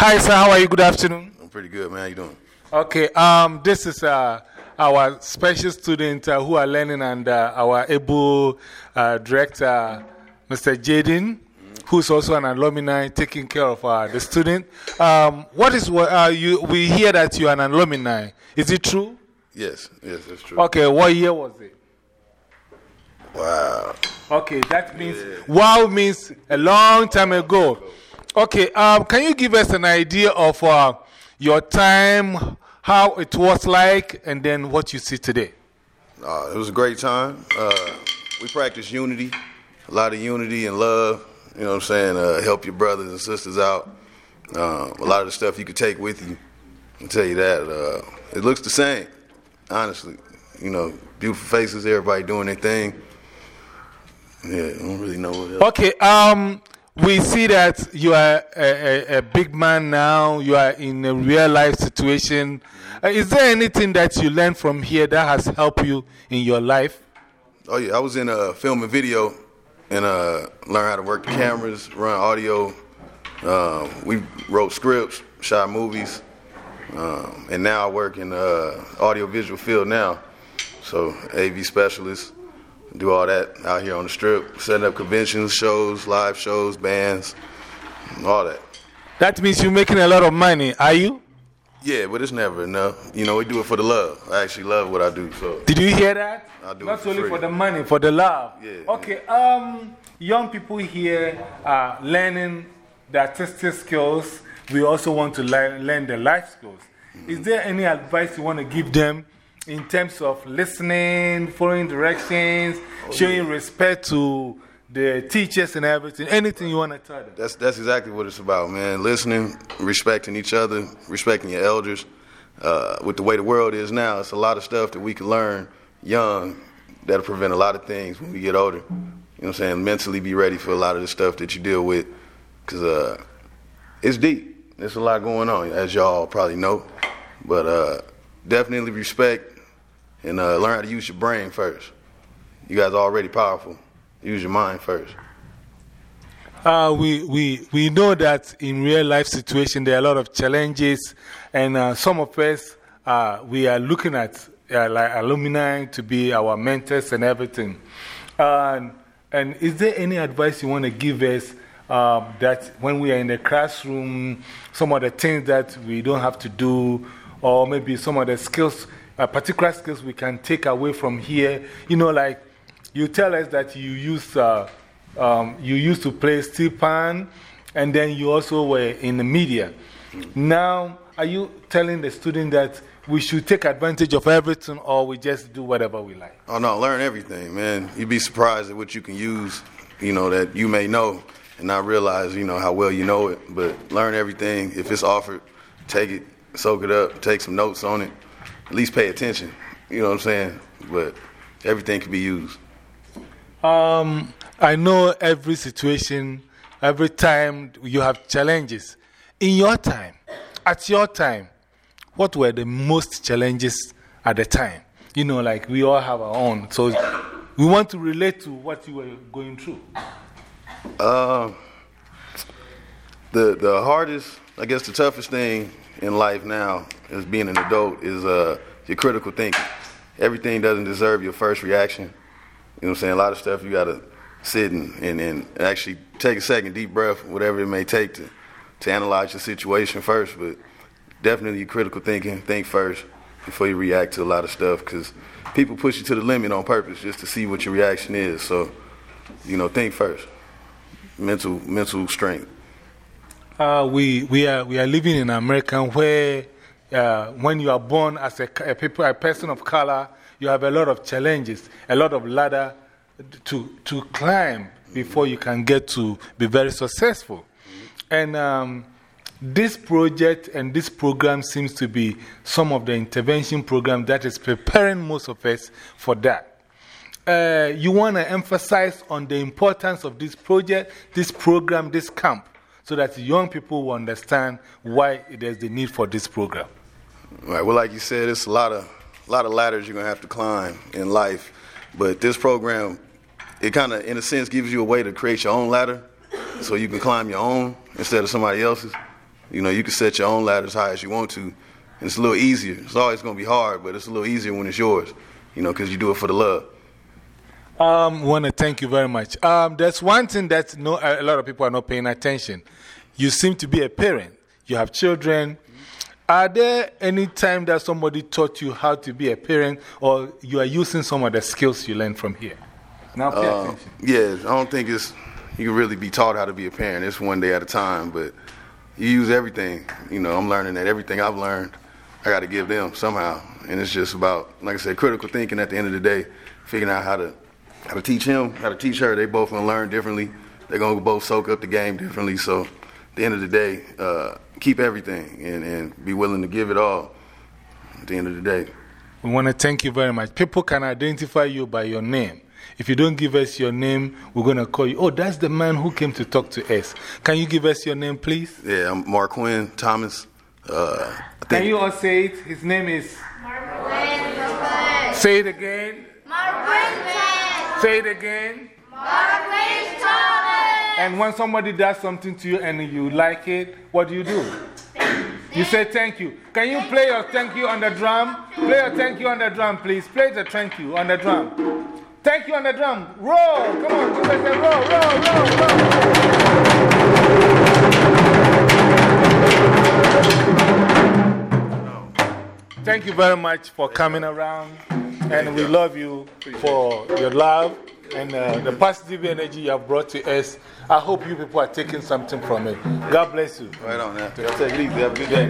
Hi, sir. How are you? Good afternoon. I'm pretty good, man. How you doing? Okay. Um, this is uh, our special student uh, who are learning under our able uh, director, Mr. Jaden, who's also an alumni taking care of uh, the student. Um, what is what uh, you? We hear that you are an alumni. Is it true? Yes, yes, that's true. Okay. What year was it? Wow. Okay, that means wow means a long time ago. Okay, um, can you give us an idea of uh, your time, how it was like, and then what you see today? Uh, it was a great time. Uh, we practiced unity, a lot of unity and love. You know what I'm saying? Uh, help your brothers and sisters out. Uh, a lot of the stuff you could take with you. I'll tell you that. Uh, it looks the same, honestly. You know, beautiful faces, everybody doing their thing. Yeah, I don't really know what else. Okay, um, we see that you are a, a, a big man now, you are in a real life situation. Uh, is there anything that you learned from here that has helped you in your life? Oh yeah, I was in a film and video, and uh, learned how to work the cameras, run audio. Um, we wrote scripts, shot movies, um, and now I work in the uh, audio visual field now. So AV specialist, do all that out here on the strip, setting up conventions, shows, live shows, bands, all that. That means you're making a lot of money, are you? Yeah, but it's never enough. You know, we do it for the love. I actually love what I do. So Did you hear that? I do it Not for only free. for the money, for the love. Yeah. Okay, um, young people here are learning the artistic skills. We also want to learn, learn the life skills. Is there any advice you want to give them in terms of listening, following directions, Oh, showing respect to the teachers and everything? Anything you want to tell them? That's that's exactly what it's about, man. Listening, respecting each other, respecting your elders. Uh, with the way the world is now, it's a lot of stuff that we can learn young that'll prevent a lot of things when we get older. You know what I'm saying? Mentally be ready for a lot of the stuff that you deal with, cause uh, it's deep. There's a lot going on, as y'all probably know. But uh, definitely respect and uh, learn how to use your brain first. You guys are already powerful. Use your mind first. Uh, we, we, we know that in real life situation there are a lot of challenges, and uh, some of us uh, we are looking at uh, like alumni to be our mentors and everything. and and is there any advice you want to give us uh, that when we are in the classroom, some of the things that we don't have to do, or maybe some of the skills, uh, particular skills we can take away from here? You know, like you tell us that you use uh, um, you used to play steel pan, and then you also were in the media. Now, are you telling the student that we should take advantage of everything or we just do whatever we like? Oh no, learn everything, man. You'd be surprised at what you can use, you know, that you may know and not realize, you know, how well you know it. But learn everything. If it's offered, take it, soak it up, take some notes on it. At least pay attention. You know what I'm saying? But everything can be used. Um, I know every situation, every time you have challenges. In your time, at your time, what were the most challenges at the time? You know, like we all have our own. So we want to relate to what you were going through. Uh, the the hardest, I guess, the toughest thing in life now is being an adult is uh, your critical thinking. Everything doesn't deserve your first reaction. You know what I'm saying? A lot of stuff you got to sit and, and, and actually take a second, deep breath, whatever it may take to, to analyze your situation first. But definitely your critical thinking, think first before you react to a lot of stuff because people push you to the limit on purpose just to see what your reaction is. So, you know, think first. Mental, mental strength. Uh, we, we, are, we are living in America where uh, when you are born as a, a, people, a person of color, you have a lot of challenges, a lot of ladder to, to climb before you can get to be very successful. And um, this project and this program seems to be some of the intervention program that is preparing most of us for that. Uh, you want to emphasize on the importance of this project, this program, this camp, so that young people will understand why there's the need for this program. Right. Well, like you said, it's a lot of, a lot of ladders you're going to have to climb in life. But this program, it kind of, in a sense, gives you a way to create your own ladder so you can climb your own instead of somebody else's. You know, you can set your own ladder as high as you want to, and it's a little easier. It's always going to be hard, but it's a little easier when it's yours, you know, because you do it for the love. Um, want to thank you very much. Um, there's one thing that no, a lot of people are not paying attention. You seem to be a parent. You have children. Are there any time that somebody taught you how to be a parent, or you are using some of the skills you learned from here? Now pay Uh, attention. yeah, I don't think it's you can really be taught how to be a parent. It's one day at a time, but you use everything. You know, I'm learning that everything I've learned, I got to give them somehow, and it's just about, like I said, critical thinking. At the end of the day, figuring out how to how to teach him, how to teach her. They both gonna learn differently. They're gonna both soak up the game differently. So, at the end of the day, uh, keep everything and, and be willing to give it all. At the end of the day. We want to thank you very much. People can identify you by your name. If you don't give us your name, we're going to call you. Oh, that's the man who came to talk to us. Can you give us your name, please? Yeah, I'm Mark Quinn Thomas. Uh, Can you all say it? His name is. Mark Quinn. Say it again. Say it again. And when somebody does something to you and you like it, what do you do? You say thank you. Can you play your thank you on the drum? Play your thank you on the drum, please. Play the thank you on the drum. Thank you on the drum. Roll. Come on, give us roll, roll, roll, roll. Thank you very much for coming around. And we love you for your love and uh, the positive energy you have brought to us. I hope you people are taking something from it. God bless you. right on that. Take it easy. Have a good day.